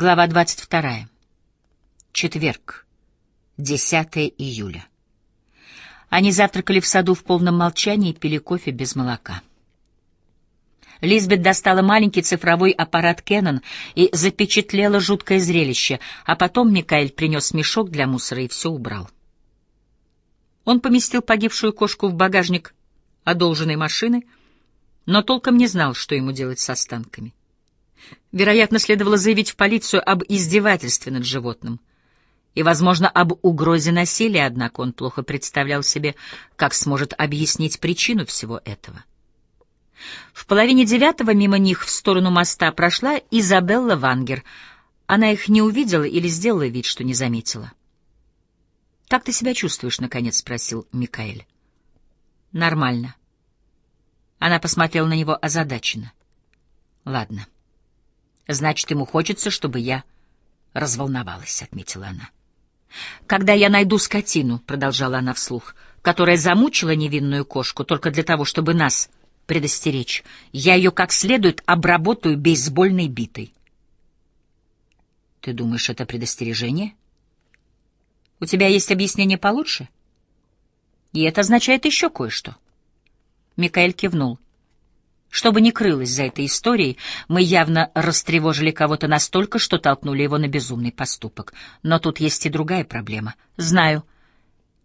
Глава 22. Четверг. 10 июля. Они завтракали в саду в полном молчании и пили кофе без молока. Лизбет достала маленький цифровой аппарат Canon и запечатлела жуткое зрелище, а потом Микаэль принес мешок для мусора и все убрал. Он поместил погибшую кошку в багажник одолженной машины, но толком не знал, что ему делать с останками. Вероятно, следовало заявить в полицию об издевательстве над животным и, возможно, об угрозе насилия, однако он плохо представлял себе, как сможет объяснить причину всего этого. В половине девятого мимо них в сторону моста прошла Изабелла Вангер. Она их не увидела или сделала вид, что не заметила. «Как ты себя чувствуешь?» — наконец спросил Микаэль. «Нормально». Она посмотрела на него озадаченно. «Ладно». Значит, ему хочется, чтобы я разволновалась, — отметила она. «Когда я найду скотину», — продолжала она вслух, — «которая замучила невинную кошку только для того, чтобы нас предостеречь, я ее как следует обработаю бейсбольной битой». «Ты думаешь, это предостережение? У тебя есть объяснение получше?» «И это означает еще кое-что». Микаэль кивнул. Что бы ни крылось за этой историей, мы явно растревожили кого-то настолько, что толкнули его на безумный поступок. Но тут есть и другая проблема. Знаю.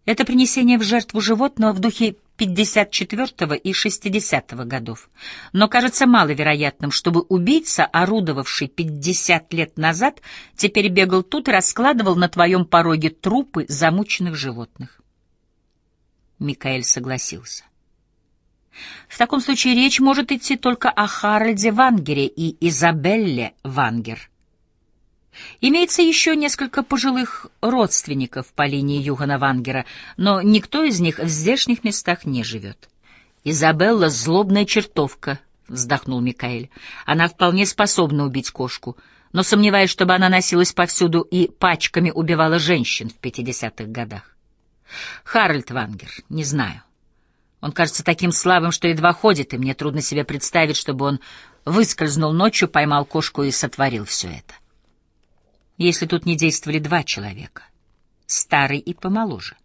Это принесение в жертву животного в духе 54 и 60 годов. Но кажется маловероятным, чтобы убийца, орудовавший 50 лет назад, теперь бегал тут и раскладывал на твоем пороге трупы замученных животных. Микаэль согласился. В таком случае речь может идти только о Харальде Вангере и Изабелле Вангер. Имеется еще несколько пожилых родственников по линии Югана Вангера, но никто из них в здешних местах не живет. «Изабелла — злобная чертовка», — вздохнул Микаэль. «Она вполне способна убить кошку, но сомневаюсь, чтобы она носилась повсюду и пачками убивала женщин в пятидесятых годах. Харальд Вангер, не знаю. Он кажется таким слабым, что едва ходит, и мне трудно себе представить, чтобы он выскользнул ночью, поймал кошку и сотворил все это. Если тут не действовали два человека, старый и помоложе.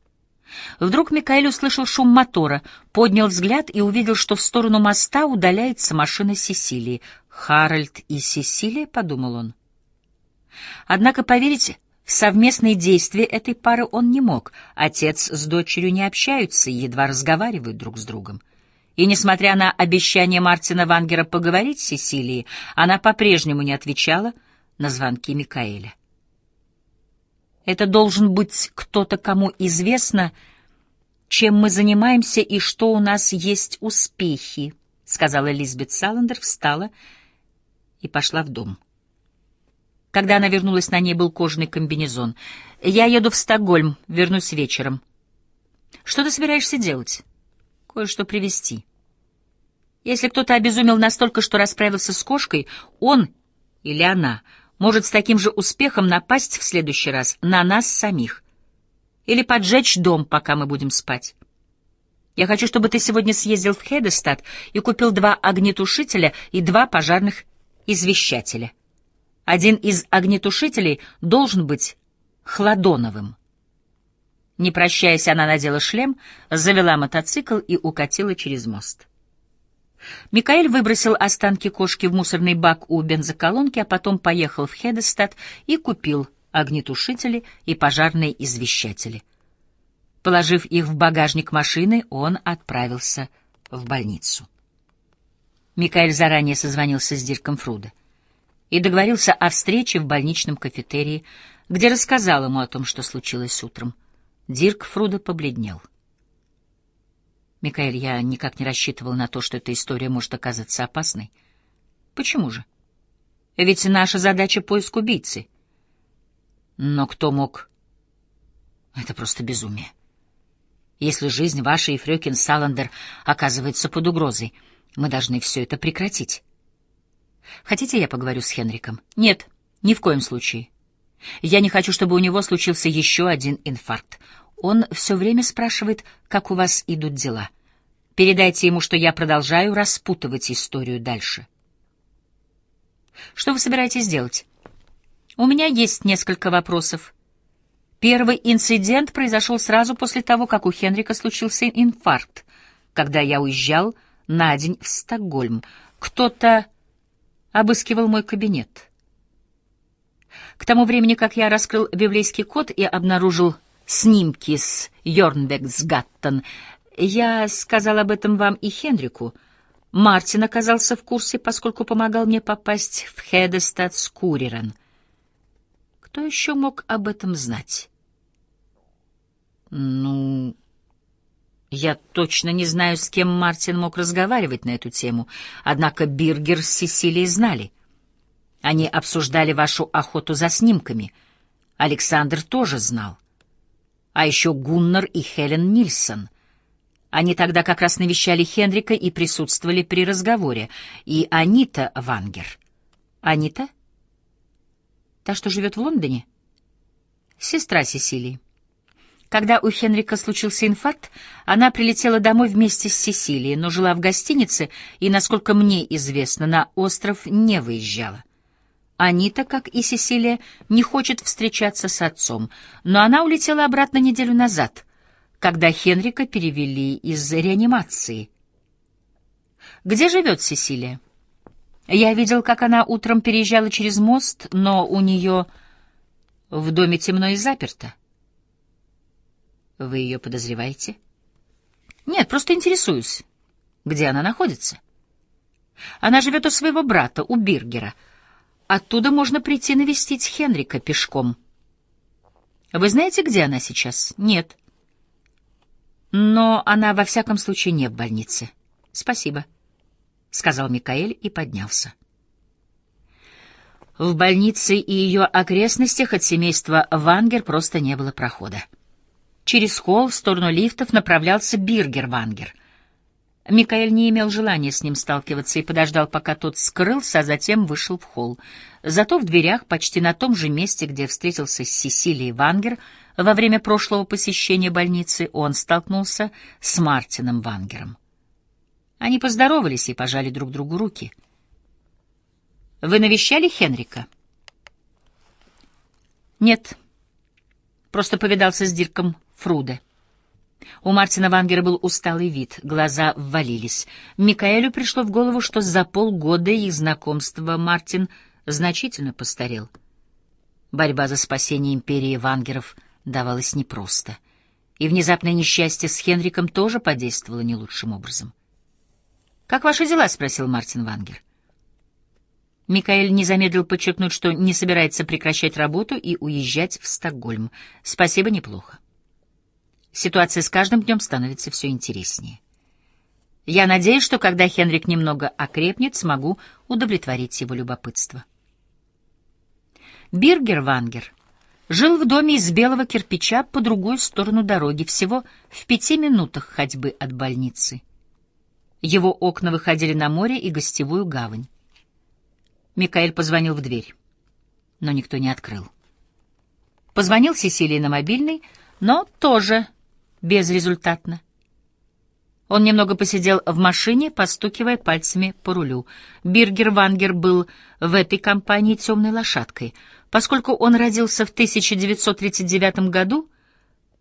Вдруг Микаэль услышал шум мотора, поднял взгляд и увидел, что в сторону моста удаляется машина Сесилии. «Харальд и Сесилия?» — подумал он. Однако, поверите, совместные действия этой пары он не мог. Отец с дочерью не общаются и едва разговаривают друг с другом. И, несмотря на обещание Мартина Вангера поговорить с Сесилией, она по-прежнему не отвечала на звонки Микаэля. Это должен быть кто-то, кому известно, чем мы занимаемся и что у нас есть успехи, — сказала Лизбет Саландер, встала и пошла в дом. Когда она вернулась, на ней был кожаный комбинезон. «Я еду в Стокгольм, вернусь вечером». «Что ты собираешься делать?» «Кое-что привезти». Если кто-то обезумел настолько, что расправился с кошкой, он или она может с таким же успехом напасть в следующий раз на нас самих. Или поджечь дом, пока мы будем спать. Я хочу, чтобы ты сегодня съездил в Хедестад и купил два огнетушителя и два пожарных извещателя. Один из огнетушителей должен быть Хладоновым. Не прощаясь, она надела шлем, завела мотоцикл и укатила через мост. Микаэль выбросил останки кошки в мусорный бак у бензоколонки, а потом поехал в Хедестад и купил огнетушители и пожарные извещатели. Положив их в багажник машины, он отправился в больницу. Микаэль заранее созвонился с Дирком Фруда и договорился о встрече в больничном кафетерии, где рассказал ему о том, что случилось утром. Дирк Фруда побледнел. «Микаэль, я никак не рассчитывал на то, что эта история может оказаться опасной. Почему же? Ведь наша задача — поиск убийцы. Но кто мог... Это просто безумие. Если жизнь вашей и Фрёкин Саландер оказывается под угрозой, мы должны все это прекратить. Хотите, я поговорю с Хенриком? Нет, ни в коем случае. Я не хочу, чтобы у него случился еще один инфаркт. Он все время спрашивает, как у вас идут дела. Передайте ему, что я продолжаю распутывать историю дальше. Что вы собираетесь делать? У меня есть несколько вопросов. Первый инцидент произошел сразу после того, как у Хенрика случился инфаркт, когда я уезжал на день в Стокгольм. Кто-то обыскивал мой кабинет. К тому времени, как я раскрыл библейский код и обнаружил снимки с Йорнбексгаттен, я сказал об этом вам и Хенрику. Мартин оказался в курсе, поскольку помогал мне попасть в Хедестад с Куререн. Кто еще мог об этом знать? Ну, я точно не знаю, с кем Мартин мог разговаривать на эту тему, однако Биргер с Сесилией знали. Они обсуждали вашу охоту за снимками. Александр тоже знал. А еще Гуннар и Хелен Нильсон — они тогда как раз навещали Хенрика и присутствовали при разговоре. И Анита Вангер. Анита? Та, что живет в Лондоне? Сестра Сесилии. Когда у Хенрика случился инфаркт, она прилетела домой вместе с Сесилией, но жила в гостинице и, насколько мне известно, на остров не выезжала. Анита, как и Сесилия, не хочет встречаться с отцом, но она улетела обратно неделю назад — когда Хенрика перевели из реанимации. Где живет Сесилия? Я видел, как она утром переезжала через мост, но у нее в доме темно и заперто. Вы ее подозреваете? Нет, просто интересуюсь, где она находится. Она живет у своего брата, у Биргера. Оттуда можно прийти навестить Хенрика пешком. Вы знаете, где она сейчас? Нет. Но она во всяком случае не в больнице. Спасибо, — сказал Микаэль и поднялся. В больнице и ее окрестностях от семейства Вангер просто не было прохода. Через холл в сторону лифтов направлялся Биргер Вангер. Микаэль не имел желания с ним сталкиваться и подождал, пока тот скрылся, а затем вышел в холл. Зато в дверях, почти на том же месте, где встретился с Сесилией Вангер, во время прошлого посещения больницы он столкнулся с Мартином Вангером. Они поздоровались и пожали друг другу руки. «Вы навещали Хенрика?» «Нет, просто повидался с Дирком Фруде». У Мартина Вангера был усталый вид, глаза ввалились. Микаэлю пришло в голову, что за полгода их знакомства Мартин значительно постарел. Борьба за спасение империи Вангеров давалась непросто. И внезапное несчастье с Хенриком тоже подействовало не лучшим образом. «Как ваши дела?» — спросил Мартин Вангер. Микаэль не замедлил подчеркнуть, что не собирается прекращать работу и уезжать в Стокгольм. «Спасибо, неплохо». Ситуация с каждым днем становится все интереснее. Я надеюсь, что когда Хенрик немного окрепнет, смогу удовлетворить его любопытство. Биргер Вангер жил в доме из белого кирпича по другую сторону дороги, всего в пяти минутах ходьбы от больницы. Его окна выходили на море и гостевую гавань. Микаэль позвонил в дверь, но никто не открыл. Позвонил Сесилии на мобильный, но тоже безрезультатно. Он немного посидел в машине, постукивая пальцами по рулю. Биргер Вангер был в этой компании темной лошадкой. Поскольку он родился в 1939 году,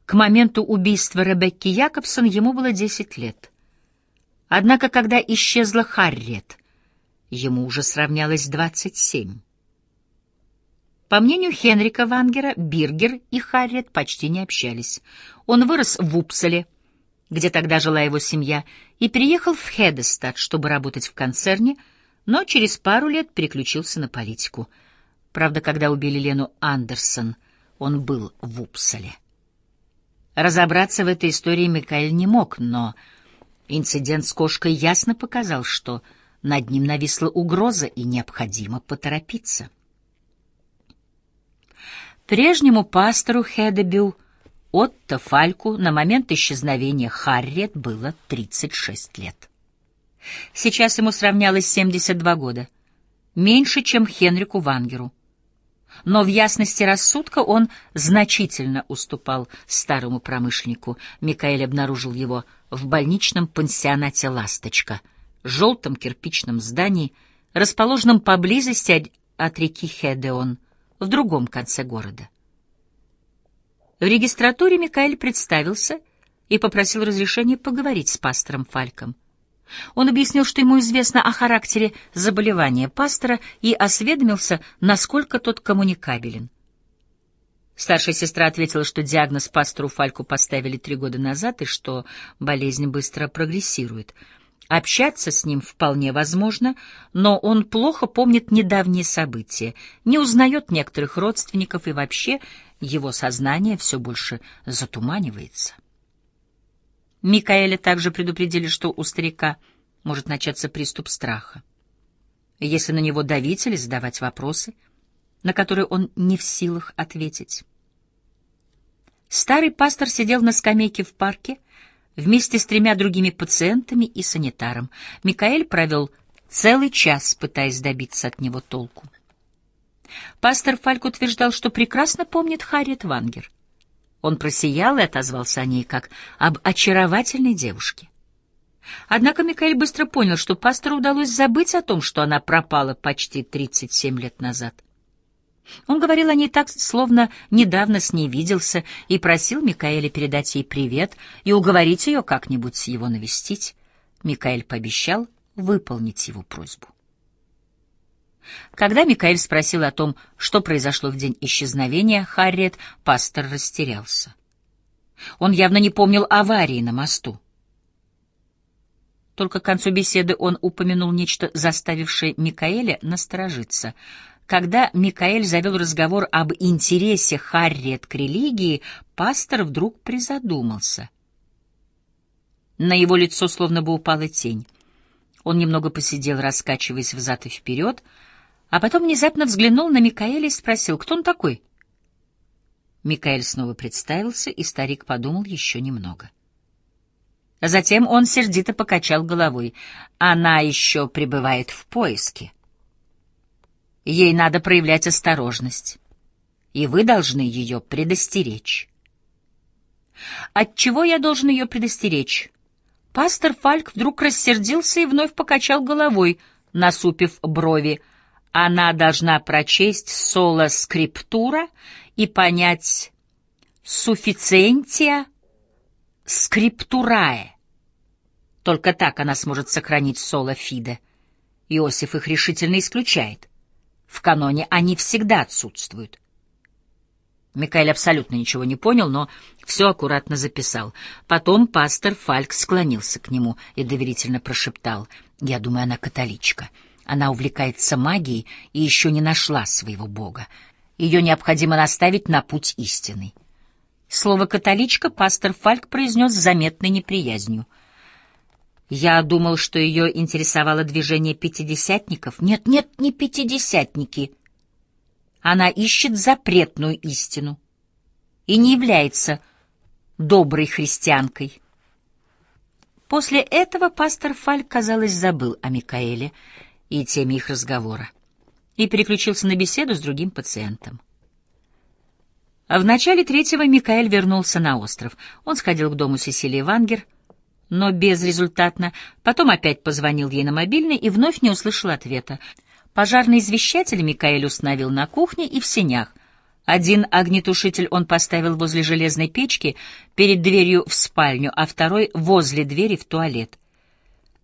к моменту убийства Ребекки Якобсон ему было 10 лет. Однако, когда исчезла Харриет, ему уже сравнялось 27. По мнению Хенрика Вангера, Биргер и Харриет почти не общались. Он вырос в Упсале, где тогда жила его семья, и переехал в Хедестад, чтобы работать в концерне, но через пару лет переключился на политику. Правда, когда убили Лену Андерсон, он был в Упсале. Разобраться в этой истории Микаэль не мог, но инцидент с кошкой ясно показал, что над ним нависла угроза и необходимо поторопиться. Прежнему пастору Хедебю Отто Фальку на момент исчезновения Харриет было 36 лет. Сейчас ему сравнялось 72 года, меньше, чем Хенрику Вангеру. Но в ясности рассудка он значительно уступал старому промышленнику. Микаэль обнаружил его в больничном пансионате «Ласточка», желтом кирпичном здании, расположенном поблизости от реки Хедеон, в другом конце города. В регистратуре Микаэль представился и попросил разрешения поговорить с пастором Фальком. Он объяснил, что ему известно о характере заболевания пастора и осведомился, насколько тот коммуникабелен. Старшая сестра ответила, что диагноз пастору Фальку поставили три года назад и что болезнь быстро прогрессирует. Общаться с ним вполне возможно, но он плохо помнит недавние события, не узнает некоторых родственников и вообще его сознание все больше затуманивается. Микаэля также предупредили, что у старика может начаться приступ страха. Если на него давить или задавать вопросы, на которые он не в силах ответить. Старый пастор сидел на скамейке в парке вместе с тремя другими пациентами и санитаром. Микаэль провел целый час, пытаясь добиться от него толку. Пастор Фальк утверждал, что прекрасно помнит Харриет Вангер — он просиял и отозвался о ней как об очаровательной девушке. Однако Микаэль быстро понял, что пастору удалось забыть о том, что она пропала почти 37 лет назад. Он говорил о ней так, словно недавно с ней виделся, и просил Микаэля передать ей привет и уговорить ее как-нибудь его навестить. Микаэль пообещал выполнить его просьбу. Когда Микаэль спросил о том, что произошло в день исчезновения Харриет, пастор растерялся. Он явно не помнил аварии на мосту. Только к концу беседы он упомянул нечто, заставившее Микаэля насторожиться. Когда Микаэль завел разговор об интересе Харриет к религии, пастор вдруг призадумался. На его лицо словно бы упала тень. Он немного посидел, раскачиваясь взад и вперед, — а потом внезапно взглянул на Микаэля и спросил, кто он такой? Микаэль снова представился, и старик подумал еще немного. Затем он сердито покачал головой. Она еще пребывает в поиске. Ей надо проявлять осторожность, и вы должны ее предостеречь. От чего я должен ее предостеречь? Пастор Фальк вдруг рассердился и вновь покачал головой, насупив брови — она должна прочесть соло скриптура и понять суффициентия скриптурае. Только так она сможет сохранить соло фиде. Иосиф их решительно исключает. В каноне они всегда отсутствуют. Микаэль абсолютно ничего не понял, но все аккуратно записал. Потом пастор Фальк склонился к нему и доверительно прошептал. «Я думаю, она католичка». Она увлекается магией и еще не нашла своего бога. Ее необходимо наставить на путь истины. Слово «католичка» пастор Фальк произнес с заметной неприязнью. Я думал, что ее интересовало движение пятидесятников. Нет, нет, не пятидесятники. Она ищет запретную истину и не является доброй христианкой. После этого пастор Фальк, казалось, забыл о Микаэле и теме их разговора, и переключился на беседу с другим пациентом. А в начале третьего Микаэль вернулся на остров. Он сходил к дому Сесилии Вангер, но безрезультатно, потом опять позвонил ей на мобильный и вновь не услышал ответа. Пожарный извещатель Микаэль установил на кухне и в сенях. Один огнетушитель он поставил возле железной печки перед дверью в спальню, а второй — возле двери в туалет.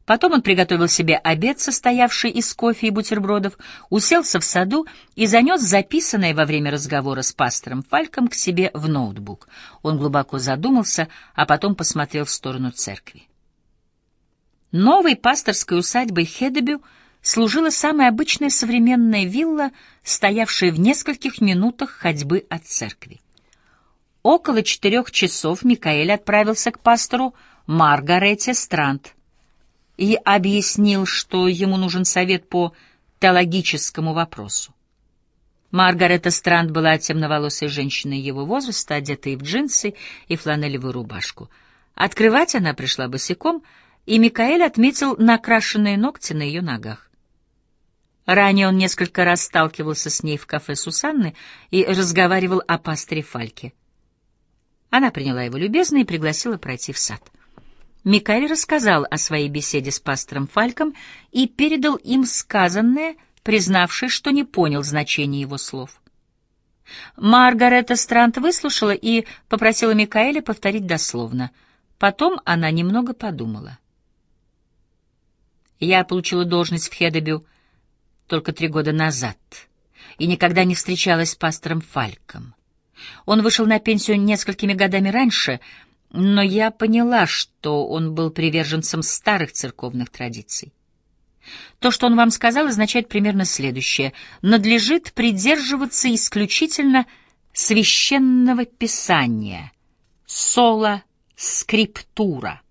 Потом он приготовил себе обед, состоявший из кофе и бутербродов, уселся в саду и занес записанное во время разговора с пастором Фальком к себе в ноутбук. Он глубоко задумался, а потом посмотрел в сторону церкви. Новой пасторской усадьбой Хедебю служила самая обычная современная вилла, стоявшая в нескольких минутах ходьбы от церкви. Около четырех часов Микаэль отправился к пастору Маргарете Странт, и объяснил, что ему нужен совет по теологическому вопросу. Маргарета Странд была темноволосой женщиной его возраста, одетой в джинсы и фланелевую рубашку. Открывать она пришла босиком, и Микаэль отметил накрашенные ногти на ее ногах. Ранее он несколько раз сталкивался с ней в кафе Сусанны и разговаривал о пастыре Фальке. Она приняла его любезно и пригласила пройти в сад. Микаэль рассказал о своей беседе с пастором Фальком и передал им сказанное, признавшись, что не понял значения его слов. Маргарета Странт выслушала и попросила Микаэля повторить дословно. Потом она немного подумала. Я получила должность в Хедебю только три года назад и никогда не встречалась с пастором Фальком. Он вышел на пенсию несколькими годами раньше, но я поняла, что он был приверженцем старых церковных традиций. То, что он вам сказал, означает примерно следующее. Надлежит придерживаться исключительно священного писания, сола скриптура,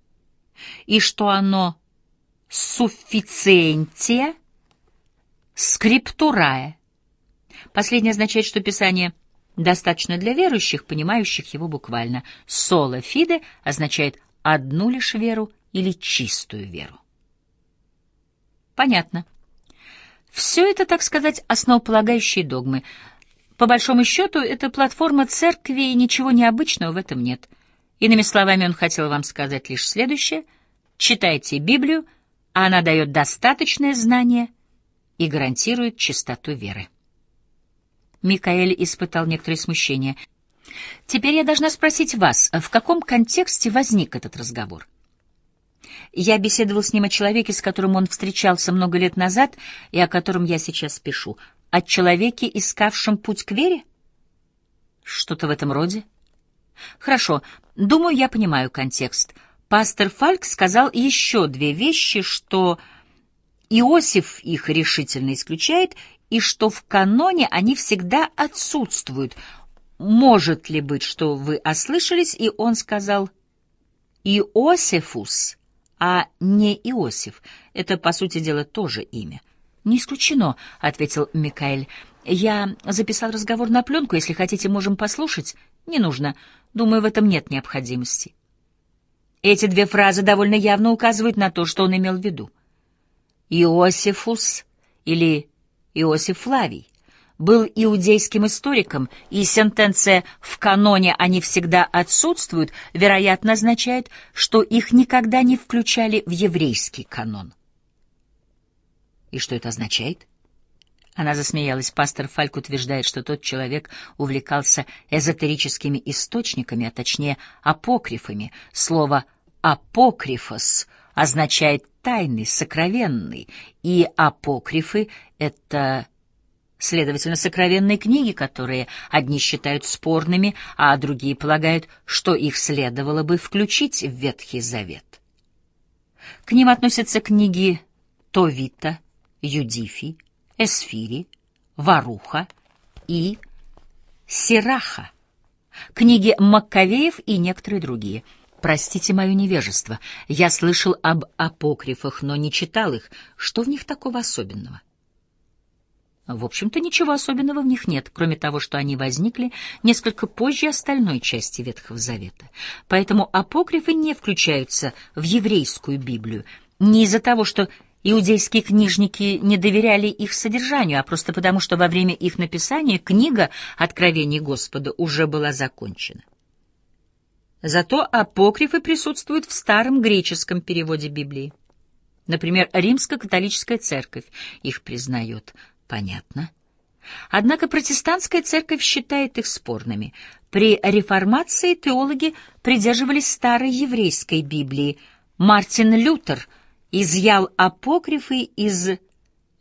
и что оно суффициентия скриптурая. Последнее означает, что писание достаточно для верующих, понимающих его буквально. Соло фиде означает одну лишь веру или чистую веру. Понятно. Все это, так сказать, основополагающие догмы. По большому счету, это платформа церкви, и ничего необычного в этом нет. Иными словами, он хотел вам сказать лишь следующее. Читайте Библию, а она дает достаточное знание и гарантирует чистоту веры. Микаэль испытал некоторое смущение. «Теперь я должна спросить вас, в каком контексте возник этот разговор?» Я беседовал с ним о человеке, с которым он встречался много лет назад и о котором я сейчас пишу. О человеке, искавшем путь к вере? Что-то в этом роде? Хорошо, думаю, я понимаю контекст. Пастор Фальк сказал еще две вещи, что Иосиф их решительно исключает, и что в каноне они всегда отсутствуют. Может ли быть, что вы ослышались, и он сказал «Иосифус», а не Иосиф. Это, по сути дела, тоже имя. «Не исключено», — ответил Микаэль. «Я записал разговор на пленку. Если хотите, можем послушать». «Не нужно. Думаю, в этом нет необходимости». Эти две фразы довольно явно указывают на то, что он имел в виду. Иосифус или Иосиф Флавий был иудейским историком, и сентенция «в каноне они всегда отсутствуют» вероятно означает, что их никогда не включали в еврейский канон. И что это означает? Она засмеялась. Пастор Фальк утверждает, что тот человек увлекался эзотерическими источниками, а точнее апокрифами. Слово «апокрифос» означает «тайный», «сокровенный», и апокрифы — это Следовательно, сокровенные книги, которые одни считают спорными, а другие полагают, что их следовало бы включить в Ветхий Завет. К ним относятся книги Товита, Юдифи, Эсфири, Варуха и Сираха, книги Маккавеев и некоторые другие. Простите мое невежество, я слышал об апокрифах, но не читал их. Что в них такого особенного? — в общем-то, ничего особенного в них нет, кроме того, что они возникли несколько позже остальной части Ветхого Завета. Поэтому апокрифы не включаются в еврейскую Библию не из-за того, что иудейские книжники не доверяли их содержанию, а просто потому, что во время их написания книга «Откровений Господа» уже была закончена. Зато апокрифы присутствуют в старом греческом переводе Библии. Например, Римско-католическая церковь их признает – Понятно. Однако протестантская церковь считает их спорными. При реформации теологи придерживались старой еврейской Библии. Мартин Лютер изъял апокрифы из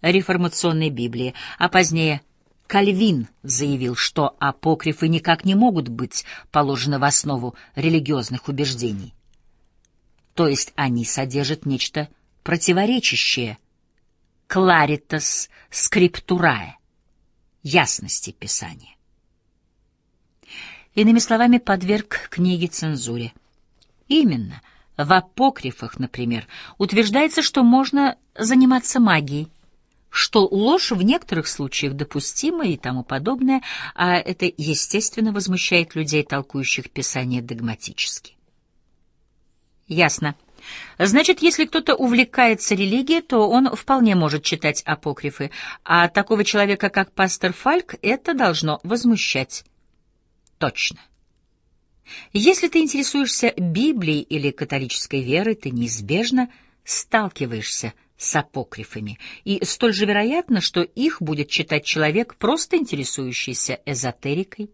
реформационной Библии, а позднее Кальвин заявил, что апокрифы никак не могут быть положены в основу религиозных убеждений. То есть они содержат нечто противоречащее claritas scripturae, ясности Писания. Иными словами, подверг книге цензуре. Именно. В апокрифах, например, утверждается, что можно заниматься магией, что ложь в некоторых случаях допустима и тому подобное, а это, естественно, возмущает людей, толкующих Писание догматически. Ясно. Значит, если кто-то увлекается религией, то он вполне может читать апокрифы, а такого человека, как пастор Фальк, это должно возмущать. Точно. Если ты интересуешься Библией или католической верой, ты неизбежно сталкиваешься с апокрифами, и столь же вероятно, что их будет читать человек, просто интересующийся эзотерикой.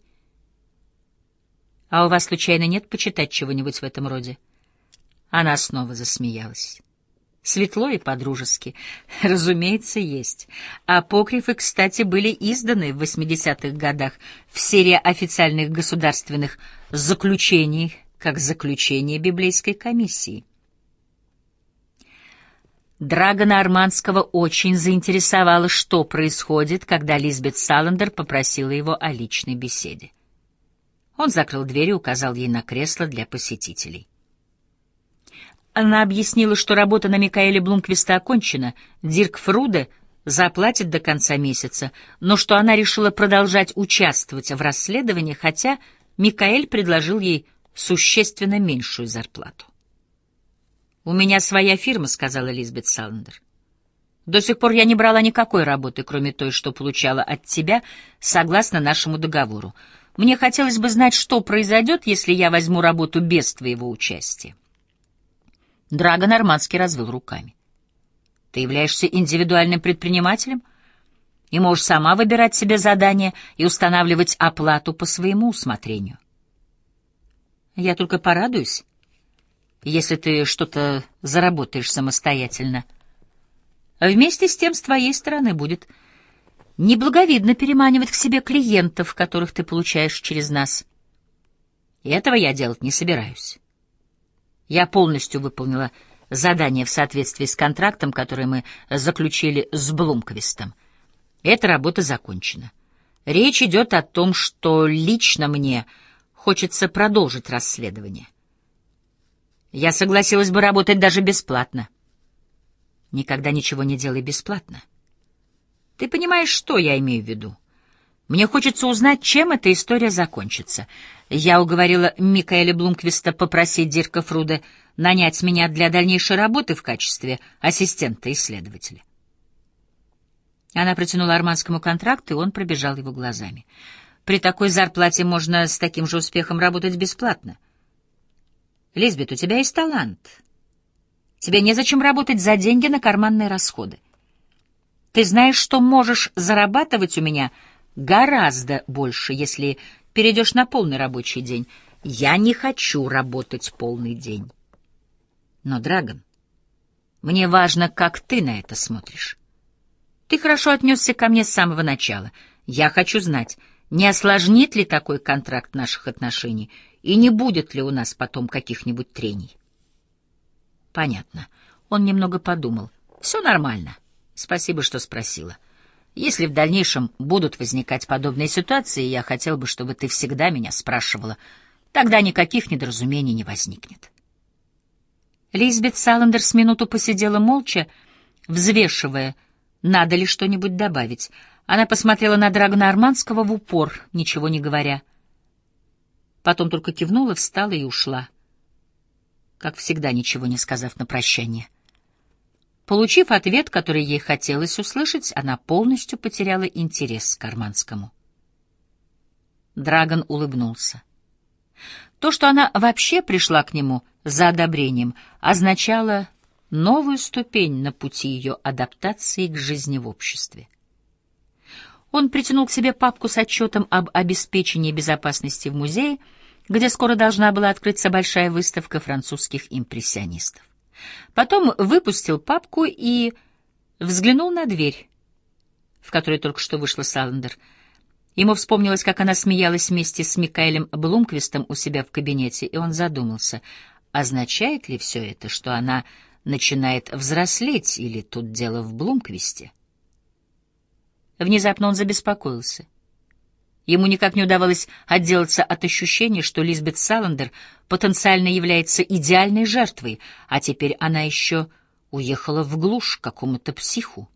А у вас, случайно, нет почитать чего-нибудь в этом роде? Она снова засмеялась. Светло и по-дружески. Разумеется, есть. Апокрифы, кстати, были изданы в 80-х годах в серии официальных государственных заключений, как заключение библейской комиссии. Драгона Арманского очень заинтересовало, что происходит, когда Лизбет Саландер попросила его о личной беседе. Он закрыл дверь и указал ей на кресло для посетителей. Она объяснила, что работа на Микаэле Блумквиста окончена, Дирк Фруде заплатит до конца месяца, но что она решила продолжать участвовать в расследовании, хотя Микаэль предложил ей существенно меньшую зарплату. «У меня своя фирма», — сказала Лизбет Саландер. «До сих пор я не брала никакой работы, кроме той, что получала от тебя, согласно нашему договору. Мне хотелось бы знать, что произойдет, если я возьму работу без твоего участия». Драго Нормандский развел руками. «Ты являешься индивидуальным предпринимателем и можешь сама выбирать себе задание и устанавливать оплату по своему усмотрению». «Я только порадуюсь, если ты что-то заработаешь самостоятельно. Вместе с тем с твоей стороны будет неблаговидно переманивать к себе клиентов, которых ты получаешь через нас. И этого я делать не собираюсь». Я полностью выполнила задание в соответствии с контрактом, который мы заключили с Блумквистом. Эта работа закончена. Речь идет о том, что лично мне хочется продолжить расследование. Я согласилась бы работать даже бесплатно. Никогда ничего не делай бесплатно. Ты понимаешь, что я имею в виду? Мне хочется узнать, чем эта история закончится. Я уговорила Микаэля Блумквиста попросить Дирка Фруда нанять меня для дальнейшей работы в качестве ассистента-исследователя. Она протянула арманскому контракт, и он пробежал его глазами. При такой зарплате можно с таким же успехом работать бесплатно. Лизбет, у тебя есть талант. Тебе незачем работать за деньги на карманные расходы. Ты знаешь, что можешь зарабатывать у меня — гораздо больше, если перейдешь на полный рабочий день. Я не хочу работать полный день. Но, Драгон, мне важно, как ты на это смотришь. Ты хорошо отнесся ко мне с самого начала. Я хочу знать, не осложнит ли такой контракт наших отношений и не будет ли у нас потом каких-нибудь трений. Понятно. Он немного подумал. Все нормально. Спасибо, что спросила. — если в дальнейшем будут возникать подобные ситуации, я хотел бы, чтобы ты всегда меня спрашивала. Тогда никаких недоразумений не возникнет. Лизбет Саландер с минуту посидела молча, взвешивая, надо ли что-нибудь добавить. Она посмотрела на Драгона Арманского в упор, ничего не говоря. Потом только кивнула, встала и ушла. Как всегда, ничего не сказав на прощание. — Получив ответ, который ей хотелось услышать, она полностью потеряла интерес к Карманскому. Драгон улыбнулся. То, что она вообще пришла к нему за одобрением, означало новую ступень на пути ее адаптации к жизни в обществе. Он притянул к себе папку с отчетом об обеспечении безопасности в музее, где скоро должна была открыться большая выставка французских импрессионистов. Потом выпустил папку и взглянул на дверь, в которой только что вышла Саландер. Ему вспомнилось, как она смеялась вместе с Микаэлем Блумквистом у себя в кабинете, и он задумался, означает ли все это, что она начинает взрослеть, или тут дело в Блумквисте? Внезапно он забеспокоился — Ему никак не удавалось отделаться от ощущения, что Лизбет Саландер потенциально является идеальной жертвой, а теперь она еще уехала в глушь к какому-то психу.